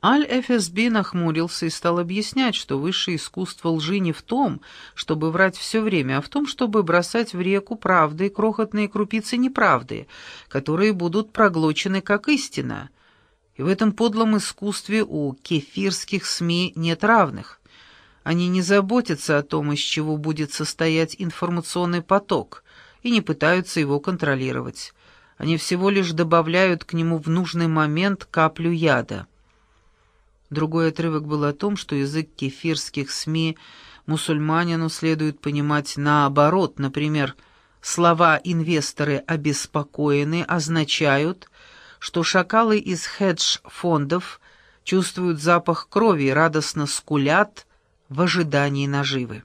Аль-ФСБ нахмурился и стал объяснять, что высшее искусство лжи не в том, чтобы врать все время, а в том, чтобы бросать в реку правды крохотные крупицы неправды, которые будут проглочены как истина. И в этом подлом искусстве у кефирских СМИ нет равных. Они не заботятся о том, из чего будет состоять информационный поток, и не пытаются его контролировать. Они всего лишь добавляют к нему в нужный момент каплю яда. Другой отрывок был о том, что язык кефирских СМИ мусульманину следует понимать наоборот. Например, слова «инвесторы обеспокоены» означают, что шакалы из хедж-фондов чувствуют запах крови и радостно скулят в ожидании наживы.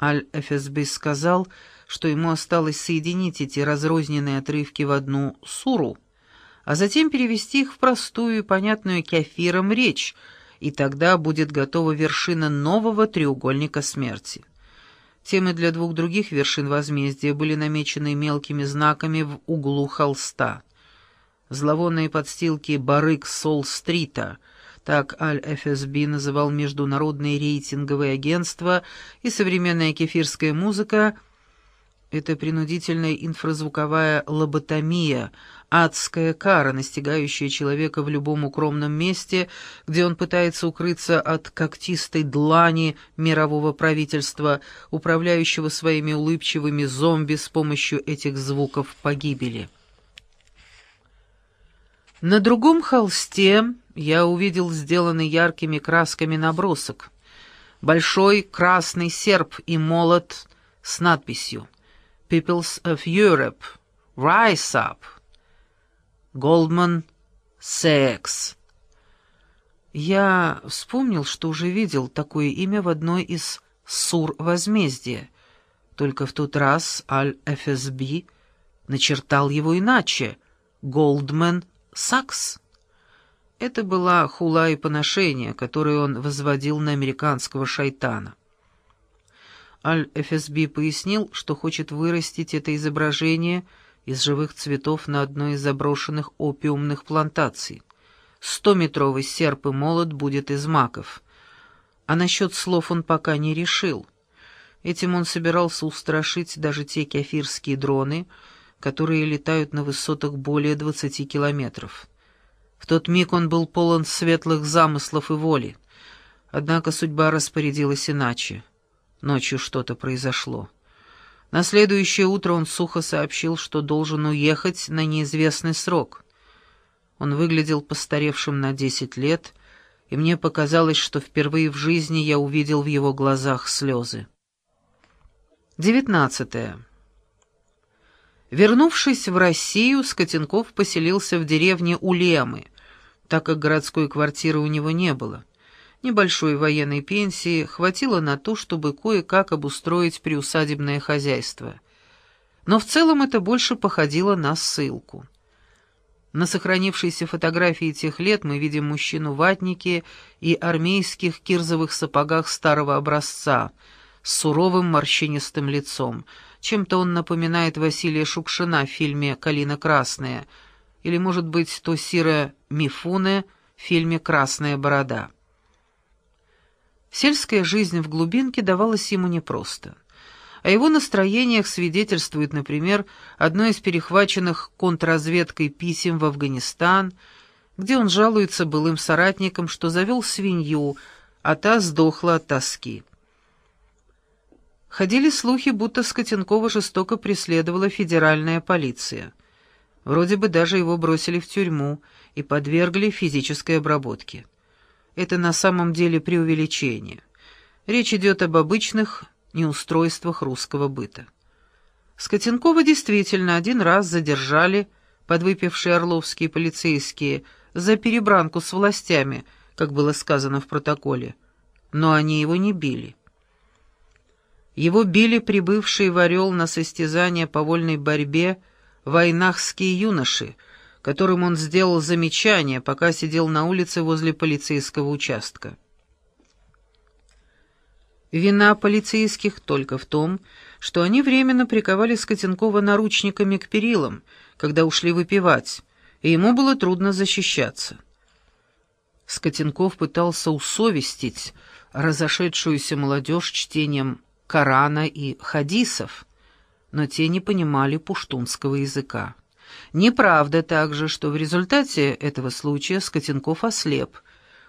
Аль-ФСБ сказал, что ему осталось соединить эти разрозненные отрывки в одну суру — а затем перевести их в простую и понятную кефиром речь, и тогда будет готова вершина нового треугольника смерти. Темы для двух других вершин возмездия были намечены мелкими знаками в углу холста. Зловонные подстилки «Барык Сол-стрита», так Аль-ФСБ называл международные рейтинговые агентства и современная кефирская музыка — это принудительная инфразвуковая лоботомия, адская кара, настигающая человека в любом укромном месте, где он пытается укрыться от когтистой длани мирового правительства, управляющего своими улыбчивыми зомби с помощью этих звуков погибели. На другом холсте я увидел сделанный яркими красками набросок. Большой красный серп и молот с надписью Peoples of Europe, Rise Up, Goldman Sachs. Я вспомнил, что уже видел такое имя в одной из сур возмездия, только в тот раз Аль-ФСБ начертал его иначе — Goldman Sachs. Это была хула и поношение, которое он возводил на американского шайтана. Аль-ФСБ пояснил, что хочет вырастить это изображение из живых цветов на одной из заброшенных опиумных плантаций. Стометровый серп и молот будет из маков. А насчет слов он пока не решил. Этим он собирался устрашить даже те кефирские дроны, которые летают на высотах более 20 километров. В тот миг он был полон светлых замыслов и воли. Однако судьба распорядилась иначе. Ночью что-то произошло. На следующее утро он сухо сообщил, что должен уехать на неизвестный срок. Он выглядел постаревшим на десять лет, и мне показалось, что впервые в жизни я увидел в его глазах слезы. Девятнадцатое. Вернувшись в Россию, Скотенков поселился в деревне Улемы, так как городской квартиры у него не было. Небольшой военной пенсии хватило на то, чтобы кое-как обустроить приусадебное хозяйство. Но в целом это больше походило на ссылку. На сохранившейся фотографии тех лет мы видим мужчину в ватнике и армейских кирзовых сапогах старого образца, с суровым морщинистым лицом. Чем-то он напоминает Василия Шукшина в фильме «Калина красная», или, может быть, Тосира Мифуне в фильме «Красная борода». Сельская жизнь в глубинке давалась ему непросто. О его настроениях свидетельствует, например, одно из перехваченных контрразведкой писем в Афганистан, где он жалуется былым соратникам, что завел свинью, а та сдохла от тоски. Ходили слухи, будто Скотенкова жестоко преследовала федеральная полиция. Вроде бы даже его бросили в тюрьму и подвергли физической обработке. Это на самом деле преувеличение. Речь идет об обычных неустройствах русского быта. Скотенкова действительно один раз задержали подвыпившие орловские полицейские за перебранку с властями, как было сказано в протоколе, но они его не били. Его били прибывшие в Орел на состязание по вольной борьбе войнахские юноши, которым он сделал замечание, пока сидел на улице возле полицейского участка. Вина полицейских только в том, что они временно приковали Скотенкова наручниками к перилам, когда ушли выпивать, и ему было трудно защищаться. Скотенков пытался усовестить разошедшуюся молодежь чтением Корана и хадисов, но те не понимали пуштунского языка. Неправда также, что в результате этого случая Скотенков ослеп.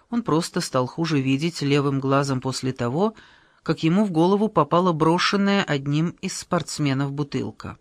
Он просто стал хуже видеть левым глазом после того, как ему в голову попала брошенная одним из спортсменов бутылка.